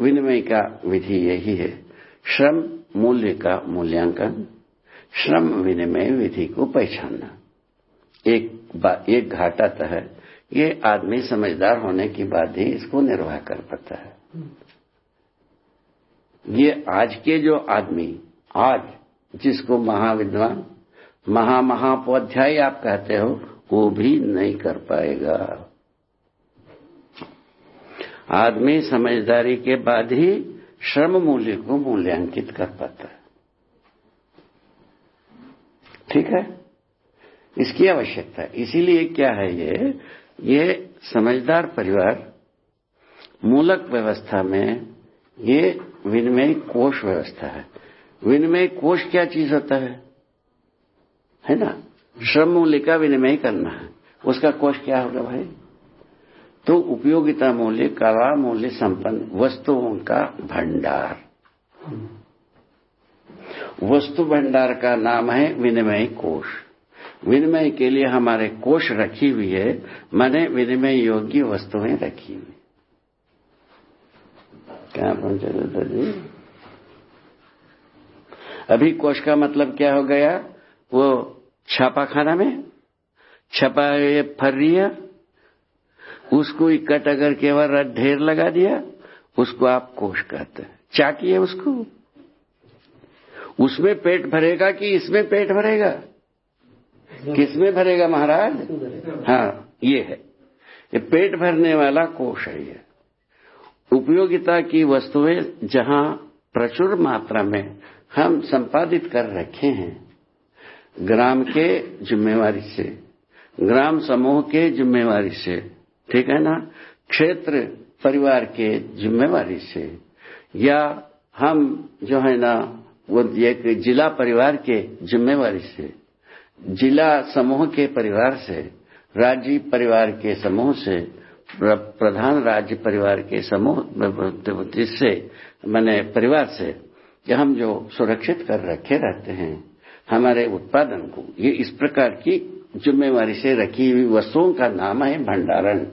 विनिमय का विधि यही है। श्रम मूल्य का मूल्यांकन, श्रम विनिमय विधि को पहचानना। एक एक घाटा तो है। ये आदमी समझदार होने के बाद ही इसको निर्वाह कर पाता है। ये आज के जो आदमी, आज जिसको महाविद्वान, महामहापोध्याय आप कहते हो, वो भी नहीं कर पाएगा। आदमी समझदारी के बाद ही श्रम मूल्य को मूल्यांकित कर पाता है। ठीक है? इसकी आवश्यकता है। इसीलिए क्या है ये? ये समझदार परिवार मूलक व्यवस्था में ये विनिमय कोष व्यवस्था है। विनिमय कोष क्या चीज़ होता है? है ना? श्रम मूल्य का विनिमय करना है। उसका कोष क्या होगा भाई? तो उपयोगिता मूल्य, कला मूल्य संपन्न, वस्तुओं का भंडार। वस्तु भंडार का नाम है विनिमय कोष। विनिमय के लिए हमारे कोष रखी हुई है, मैंने विनिमय योग्य वस्तुएँ रखी हुई क्या पहुँचे जी? अभी कोष का मतलब क्या हो गया? वो छापा खाना में? छपा ये फर रही है उसको इकट्ठा करके और ढेर लगा दिया, उसको आप कोष कहते हैं। चाटिए उसको। उसमें पेट भरेगा कि इसमें पेट भरेगा? किसमें भरेगा महाराज? हाँ ये है। ये पेट भरने वाला कोष है ये। उपयोगिता की वस्तुएँ जहाँ प्रचुर मात्रा में हम संपादित कर रखे हैं, ग्राम के जिम्मेवारी से, ग्राम समूह के जिम्मेवारी से ठीक है ना? क्षेत्र परिवार के जिम्मेवारी से या हम जो है ना, वो एक जिला परिवार के जिम्मेवारी से, जिला समूह के परिवार से, राज्य परिवार के समूह से प्रधान राज्य परिवार के समूह जिससे, मैंने परिवार से हम जो सुरक्षित कर रखे रहते हैं, हमारे उत्पादन को, ये इस प्रकार की जिम्मेवारी से रखी हुई वस्तुओं का नाम है भंडारण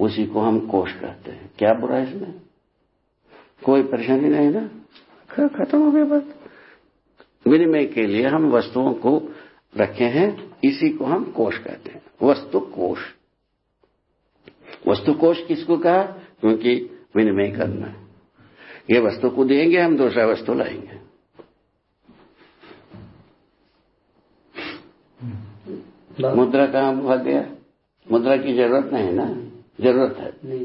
उसी को हम कोष कहते हैं। क्या बुरा है इसमें? कोई परेशानी नहीं ना? खत्म हो गया बात। विनिमय के लिए हम वस्तुओं को रखे हैं इसी को हम कोष कहते हैं। वस्तु कोष। वस्तु कोष किसको कहा? क्योंकि विनिमय करना है। ये वस्तु को देंगे हम दूसरा वस्तु लाएँगे। मुद्रा कहाँ भाग गया मुद्रा की ज़रूरत नहीं ना? ज़रूरत है।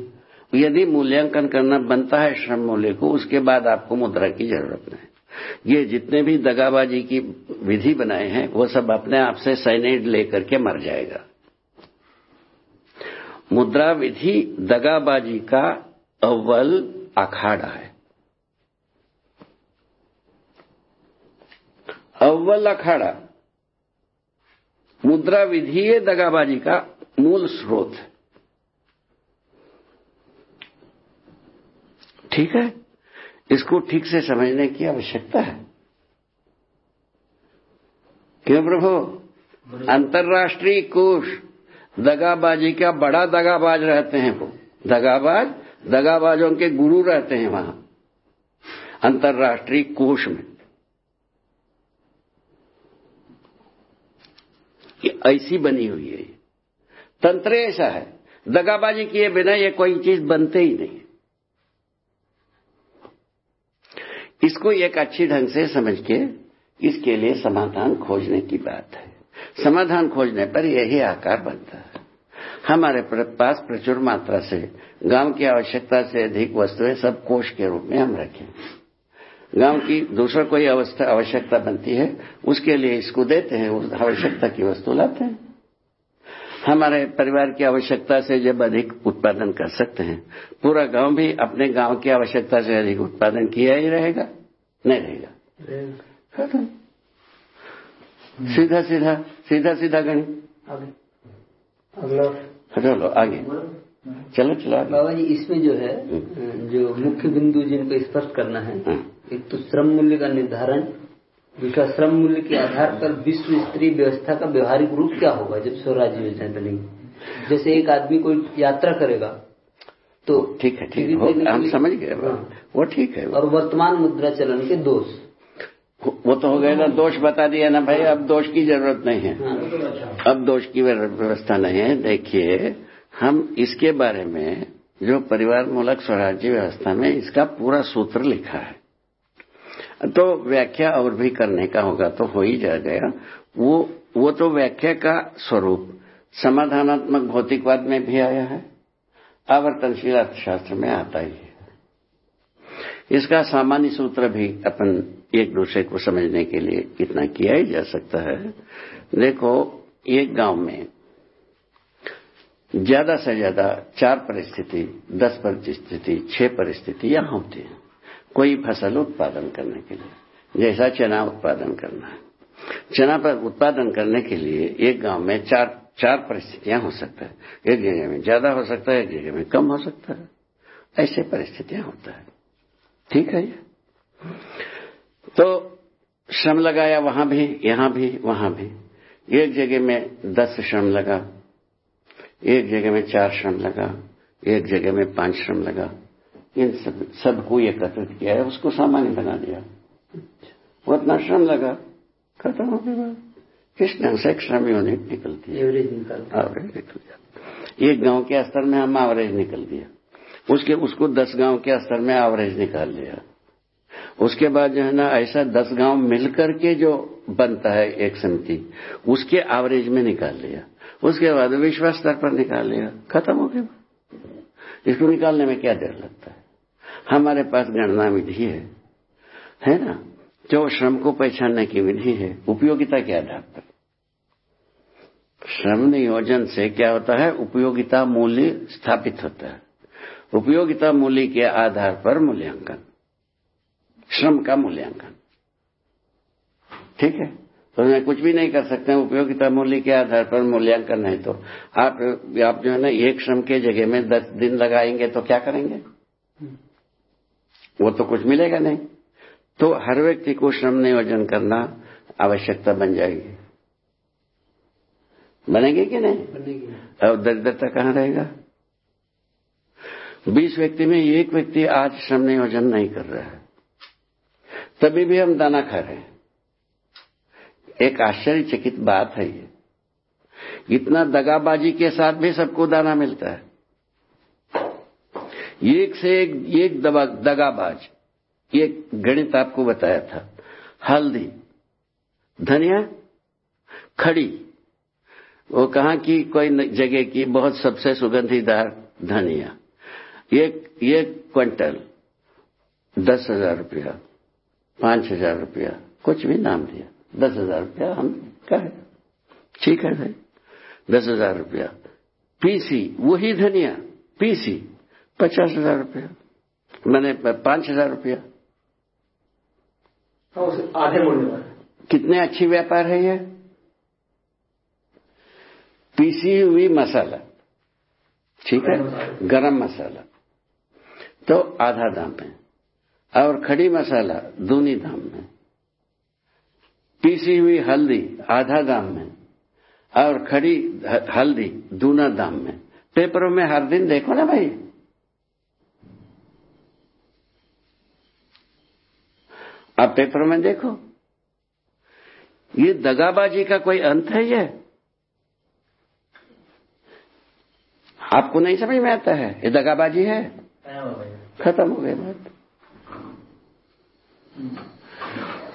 यदि मूल्यांकन करना बनता है श्रम मूल्य को उसके बाद आपको मुद्रा की ज़रूरत नहीं। ये जितने भी दगाबाजी की विधि बनाए हैं वो सब अपने आप से साइनेड लेकर के मर जाएगा। मुद्रा विधि दगाबाजी का अव्वल अखाड़ा है। अव्वल अखाड़ा। मुद्रा विधि दगाबाजी का मूल स्रोत। है ठीक है? इसको ठीक से समझने की आवश्यकता है। क्यों प्रभु? अंतर्राष्ट्रीय कोष, दगाबाजी का बड़ा दगाबाज रहते हैं वो। दगाबाज, दगाबाजों के गुरु रहते हैं वहाँ। अंतर्राष्ट्रीय कोष में ये ऐसी बनी हुई है। तंत्र ऐसा है। दगाबाजी किए बिना ये कोई चीज़ बनते ही नहीं। इसको एक अच्छी ढंग से समझ के इसके लिए समाधान खोजने की बात है। समाधान खोजने पर यही आकार बनता है। हमारे पास प्रचुर मात्रा से, गाँव की आवश्यकता से अधिक वस्तुएँ सब कोष के रूप में हम रखें। गाँव की दूसरा कोई अवस्था आवश्यकता बनती है उसके लिए इसको देते हैं उस आवश्यकता की वस्तु लाते हैं। हमारे परिवार की आवश्यकता से जब अधिक उत्पादन कर सकते हैं पूरा गाँव भी अपने गाँव की आवश्यकता से अधिक उत्पादन किया ही रहेगा नहीं रहेगा। खत्म। सीधा सीधा सीधा सीधा गणित। अगला चलो आगे। चलो चलो बाबा जी इसमें जो है जो मुख्य बिंदु जिनको स्पष्ट करना है। एक तो श्रम मूल्य का निर्धारण दूसरा श्रम मूल्य के आधार पर विश्व स्तरीय व्यवस्था का व्यवहारिक रूप क्या होगा जब स्वराज्य योजना बनेगी? जैसे एक आदमी कोई यात्रा करेगा तो ठीक है ठीक है। हम समझ गए। हाँ। वो ठीक है। और वर्तमान मुद्रा चलन के दोष। वो तो हो गए ना दोष बता दिया ना भाई अब दोष की ज़रूरत नहीं है। हाँ। अब दोष की व्यवस्था नहीं है। देखिए हम इसके बारे में जो परिवार मूलक स्वराज्य व्यवस्था में इसका पूरा सूत्र लिखा है। तो व्याख्या और भी करने का होगा तो हो ही जाएगा वो वो तो व्याख्या का स्वरूप, समाधानात्मक भौतिकवाद में भी आया है, आवर्तनशील अर्थशास्त्र में आता ही है। इसका सामान्य सूत्र भी अपन एक दूसरे को समझने के लिए कितना किया ही जा सकता है। देखो, एक गाँव में ज़्यादा से ज़्यादा चार परिस्थिति, दस परिस्थिति, छह परिस्थिति यहाँ होती है। कोई फ़सल उत्पादन करने के लिए, जैसा चना उत्पादन करना है। चना पर उत्पादन करने के लिए एक गाँव में चार चार परिस्थितियाँ हो सकता है। एक जगह में ज़्यादा हो सकता है, एक जगह में कम हो सकता है। ऐसे परिस्थितियाँ होता है। ठीक है ये? तो श्रम लगाया वहाँ भी, यहाँ भी, वहाँ भी। एक जगह में दस श्रम लगा, एक जगह में चार श्रम लगा, एक जगह में पाँच श्रम लगा। इन सब सबको एकत्रित किया है उसको सामान्य बना दिया। वो इतना श्रम लगा खत्म हो गया। किस ढंग से एक श्रम यूनिट निकलती है? एवरेज निकल जाता एक गाँव के स्तर में हम एवरेज निकल दिया। उसके उसको दस गाँव के स्तर में एवरेज निकाल लिया। उसके बाद जो है ना ऐसा दस गाँव मिलकर के जो बनता है एक समिति उसके एवरेज में निकाल लिया। उसके बाद विश्वास स्तर पर निकाल लिया। खत्म हो गया। इसको निकालने में क्या देर लगता है? हमारे पास गणना विधि है। है ना? जो श्रम को पहचानने की विधि है, उपयोगिता के आधार पर। श्रम नियोजन से क्या होता है? उपयोगिता मूल्य स्थापित होता है। उपयोगिता मूल्य के आधार पर मूल्यांकन। श्रम का मूल्यांकन। ठीक है? तो मैं कुछ भी नहीं कर सकते उपयोगिता मूल्य के आधार पर मूल्यांकन है तो। आप आप जो है ना, एक श्रम के जगह में दस दिन लगाएँगे तो क्या करेंगे? वो तो कुछ मिलेगा नहीं। तो हर व्यक्ति को श्रम नियोजन करना आवश्यकता बन जाएगी। बनेगी कि नहीं? बनेगी। और दरिद्रता कहाँ रहेगा? बीस व्यक्ति में एक व्यक्ति आज श्रम नियोजन नहीं कर रहा है। तभी भी हम दाना खा रहे हैं। एक आश्चर्यचकित बात है ये। इतना दगाबाजी के साथ भी सबको दाना मिलता है। एक से एक एक दबा, दगाबाज। एक गणित आपको बताया था। हल्दी, धनिया, खड़ी। वो कहा की कोई जगह की बहुत सबसे सुगंधीदार धनिया। एक एक क्विंटल, दस हज़ार रुपया, पाँच हज़ार रुपया, कुछ भी नाम दिया। दस हज़ार रुपया हम कहे, ठीक है भाई। दस हज़ार रुपया। पीसी, वही धनिया, पीसी। पचास हज़ार रुपया। मैंने पाँच हज़ार रुपया। हाँ, आधे मूल्य कितने अच्छी व्यापार है ये? पीसी हुई मसाला। ठीक है? गरम मसाला। तो आधा दाम में और खड़ी मसाला दूनी दाम में पीसी हुई हल्दी आधा दाम में और खड़ी हल्दी दूना दाम में पेपरों में हर दिन देखो ना भाई। आप पेपरों में देखो। ये दगाबाजी का कोई अंत है ये? आपको नहीं समझ में आता है? ये दगाबाजी है? खत्म हो गई बात।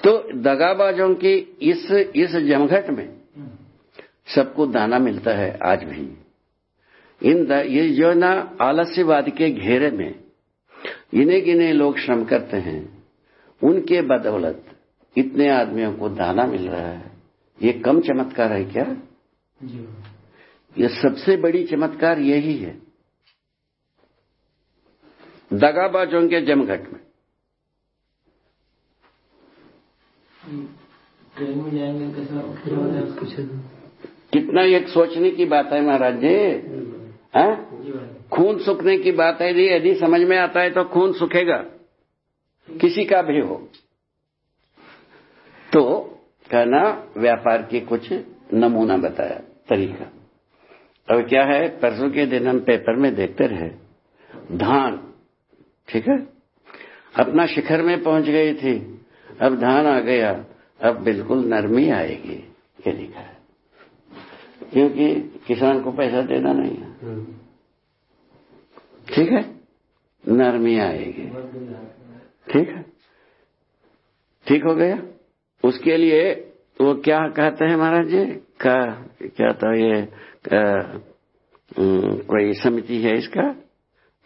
तो दगाबाजों की इस इस जमघट में सबको दाना मिलता है आज भी। इन द, ये जो ना आलस्यवाद के घेरे में इन्हें गिने लोग श्रम करते हैं। उनके बदौलत इतने आदमियों को दाना मिल रहा है। ये कम चमत्कार है क्या? ये सबसे बड़ी चमत्कार यही है। दगाबाजों के जमघट में। ट्रेन में जाएँगे कितना एक सोचने की बात है महाराज जी। है? खून सूखने की बात है यदि यदि समझ में आता है तो खून सूखेगा। किसी का भी हो तो कहना व्यापार के कुछ नमूना बताया तरीका। अब क्या है परसों के दिन हम पेपर में देखते रहे धान ठीक है? अपना शिखर में पहुँच गई थी अब धान आ गया अब बिल्कुल नरमी आएगी ये लिखा है। क्योंकि किसान को पैसा देना नहीं है। हम्म। ठीक है? नरमी आएगी। ठीक है? ठीक हो गया? उसके लिए वो क्या कहते हैं महाराज जी? का क्या था ये का, कोई समिति है इसका?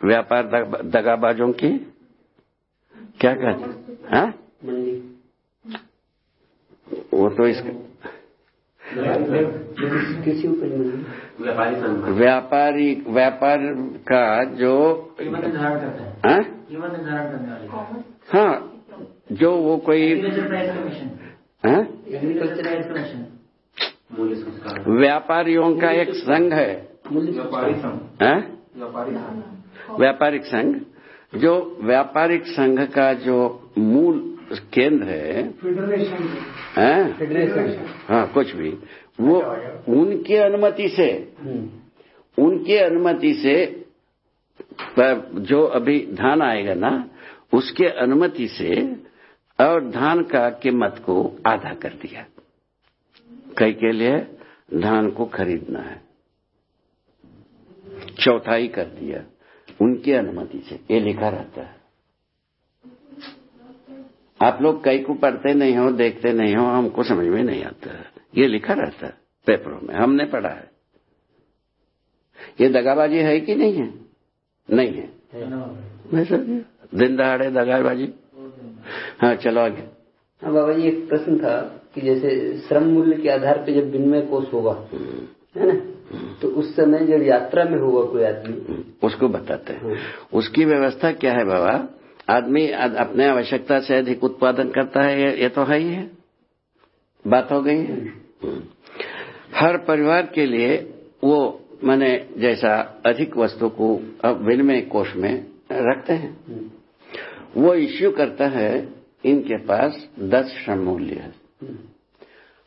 व्यापार दगाबाजों की? क्या कहते हैं? वो तो इसका व्यापारी व्यापार का जो करता है? हाँ? निर्धारण करने वाले हाँ। जो वो कोई हाँ? व्यापारियों का एक संघ है। हाँ? व्यापारिक संघ। जो व्यापारिक संघ का जो मूल केंद्र है हाँ? फेडरेशन हाँ कुछ भी। वो उनके अनुमति से हम्म। उनके अनुमति से जो अभी धान आएगा ना, उसके अनुमति से और धान का कीमत को आधा कर दिया। कई के लिए धान को खरीदना है। चौथाई कर दिया। उनकी अनुमति से। ये लिखा रहता है। आप लोग कई को पढ़ते नहीं हो, देखते नहीं हो, हमको समझ में नहीं आता। है ये लिखा रहता है पेपरों में। हमने पढ़ा है। ये दगाबाजी है कि नहीं है? नहीं है। मैं समझ दिन दहाड़े दगाबाजी हाँ चलो आगे। हाँ बाबा जी एक प्रश्न था कि जैसे श्रम मूल्य के आधार पर जब विनिमय कोष होगा है ना? तो उस समय जब यात्रा में होगा कोई आदमी। उसको बताते हैं। उसकी व्यवस्था क्या है बाबा? आदमी अपने आवश्यकता से अधिक उत्पादन करता है ये, ये तो है ही है। बात हो गई है। हर परिवार के लिए वो माने जैसा अधिक वस्तु को अब विनिमय कोष में रखते हैं। वो इश्यू करता है इनके पास दस श्रम मूल्य है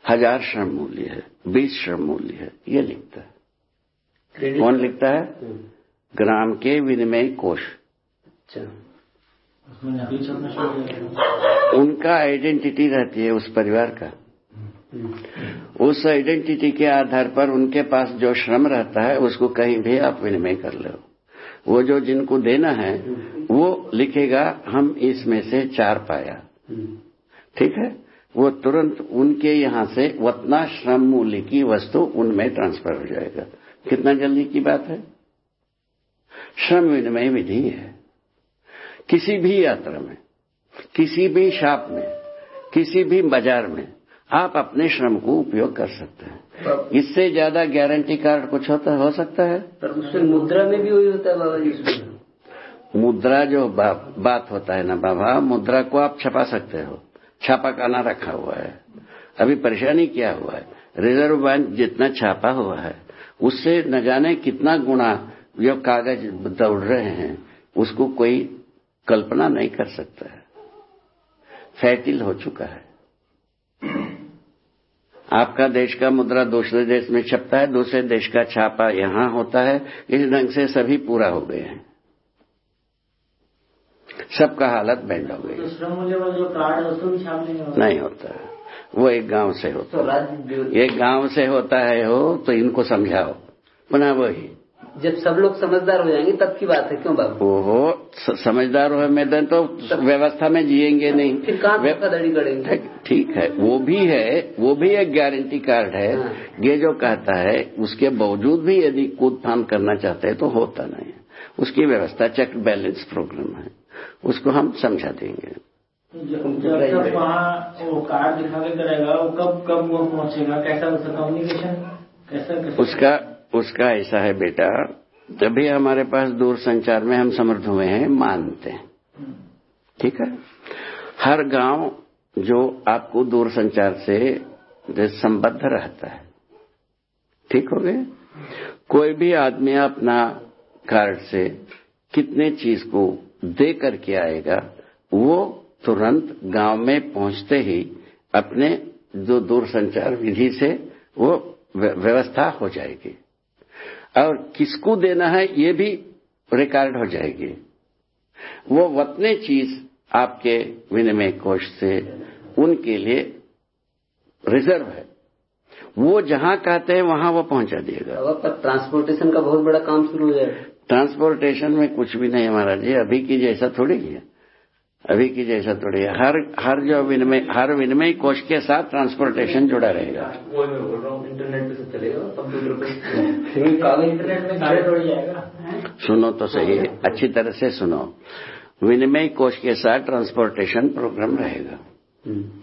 हज़ार श्रम मूल्य है बीस श्रम मूल्य है ये लिखता है। कौन लिखता है? हम्म, ग्राम के विनिमय कोष। अच्छा। उनका आइडेंटिटी रहती है उस परिवार का। उस आइडेंटिटी के आधार पर उनके पास जो श्रम रहता है, उसको कहीं भी आप विनिमय कर लो। वो जो जिनको देना है, वो लिखेगा, हम इसमें से चार पाया। ठीक है? वो तुरंत उनके यहाँ से उतना श्रम मूल्य की वस्तु उनमें ट्रांसफ़र हो जाएगा। कितना जल्दी की बात है? श्रम विनिमय विधि है। किसी भी यात्रा में, किसी भी शॉप में, किसी भी बाज़ार में आप अपने श्रम को उपयोग कर सकते हैं। इससे ज़्यादा गारंटी कार्ड कुछ होता हो सकता है। पर उससे मुद्रा में भी वही होता है बाबा जी मुद्रा जो बा, बात होता है ना बाबा मुद्रा को आप छपा सकते हो। छापा खाना रखा हुआ है। अभी परेशानी क्या हुआ है? रिज़र्व बैंक जितना छापा हुआ है उससे न जाने कितना गुणा जो कागज़ दौड़ रहे हैं उसको कोई कल्पना नहीं कर सकता है। फैटिल हो चुका है। आपका देश का मुद्रा दूसरे देश में छपता है दूसरे देश का छापा यहाँ होता है। इस ढंग से सभी पूरा हो गए हैं। सबका हालत बैंड हो गई। तो? नहीं होता। वो एक गाँव से होता। तो है एक गाँव से होता है हो तो इनको समझाओ। पुनः वही। जब सब लोग समझदार हो जाएँगे तब की बात है क्यों बाबू? ओहो समझदार हो मैदान तो व्यवस्था में जिएँगे नहीं। फिर कहाँ वे- धोखाधड़ी करेंगे? ठीक- है वो भी है वो भी एक गारंटी कार्ड है। हाँ। ये जो कहता है उसके बावजूद भी यदि कूद फान करना चाहते हैं तो होता नहीं उसकी व्यवस्था चेक बैलेंस प्रोग्राम है। उसको हम समझा देंगे। जब जब वहाँ वो कार्ड दिखा के करेगा वो कब कब वो पहुंचेगा? कैसा उसका कम्युनिकेशन कैसा उसका उसका ऐसा है बेटा तभी हमारे पास दूर संचार में हम समर्थ हुए हैं, मानते हैं। ठीक है? हर गाँव जो आपको दूर संचार से संबद्ध रहता है। ठीक हो गए कोई भी आदमी अपना कार्ड से कितने चीज़ को दे करके आएगा, वो तुरंत गाँव में पहुँचते ही अपने जो दूर संचार विधि से वो व्यवस्था हो जाएगी। और किसको देना है ये भी रिकॉर्ड हो जाएगी। वो वतने चीज़ आपके विनिमय कोष से उनके लिए रिज़र्व है। वो जहाँ कहते हैं वहाँ वो पहुँचा देगा। अब आपका ट्रांसपोर्टेशन का बहुत बड़ा काम शुरू हो जाएगा। ट्रांसपोर्टेशन में कुछ भी नहीं हमारा जी अभी की जैसा थोड़ी है। अभी की जैसा थोड़ी है। हर हर जो विनिमय हर विनिमय कोष के साथ ट्रांसपोर्टेशन जुड़ा रहेगा। वो मैं बोल रहा हूँ इंटरनेट पे चलेगा कंप्यूटर पे। इंटरनेट में गाड़ी तोड़ जाएगा। सुनो तो सही अच्छी तरह से सुनो। विनिमय कोष के साथ ट्रांसपोर्टेशन प्रोग्राम रहेगा।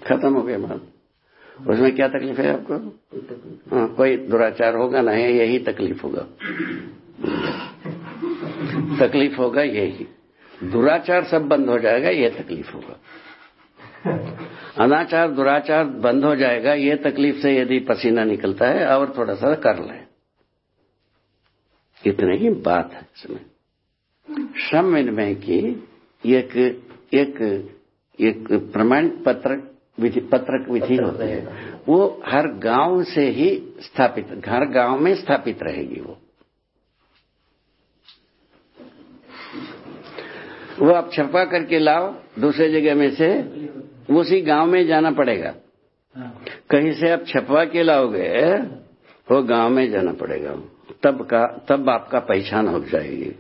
खत्म हो गया बात। उसमें क्या तकलीफ़ है आपको? हाँ, कोई दुराचार होगा ना यही तकलीफ़ होगा। तकलीफ़ होगा यही। दुराचार सब बंद हो जाएगा ये तकलीफ़ होगा। अनाचार दुराचार बंद हो जाएगा ये तकलीफ़ से यदि पसीना निकलता है और थोड़ा सा कर लें। इतने ही बात है इसमें। श्रम विनिमय की एक एक एक प्रमाण पत्रक विधि पत्रक विधि होती है। वो हर गाँव से ही स्थापित हर गाँव में स्थापित रहेगी वो। वो आप छपा करके लाओ दूसरे जगह में से उसी गाँव में जाना पड़ेगा। हाँ। कहीं से आप छपवा के लाओगे वो गाँव में जाना पड़ेगा। तब का तब आपका पहचान हो जाएगी।